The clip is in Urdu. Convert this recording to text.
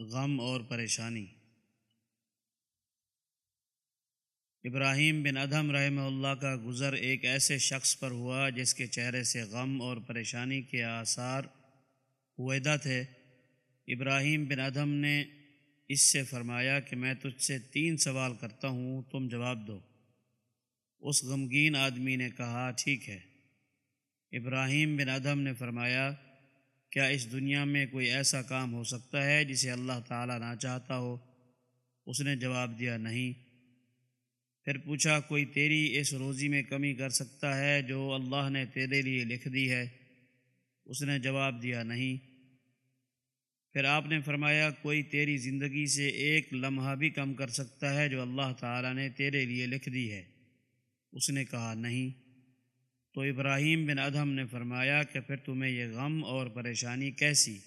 غم اور پریشانی۔ ابراہیم بن ادھم رحمہ اللہ کا گزر ایک ایسے شخص پر ہوا جس کے چہرے سے غم اور پریشانی کے آثار ہویدہ تھے۔ ابراہیم بن ادھم نے اس سے فرمایا کہ میں تجھ سے تین سوال کرتا ہوں، تم جواب دو۔ اس غمگین آدمی نے کہا، ٹھیک ہے۔ ابراہیم بن ادھم نے فرمایا کیا اس دنیا میں کوئی ایسا کام ہو سکتا ہے جسے اللہ تعالیٰ نہ چاہتا ہو؟ اس نے جواب دیا، نہیں۔ پھر پوچھا، کوئی تیری اس روزی میں کمی کر سکتا ہے جو اللہ نے تیرے لیے لکھ دی ہے؟ اس نے جواب دیا، نہیں۔ پھر آپ نے فرمایا، کوئی تیری زندگی سے ایک لمحہ بھی کم کر سکتا ہے جو اللہ تعالیٰ نے تیرے لیے لکھ دی ہے؟ اس نے کہا، نہیں۔ تو ابراہیم بن ادھم نے فرمایا کہ پھر تمہیں یہ غم اور پریشانی کیسی؟